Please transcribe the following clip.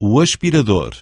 o aspirador.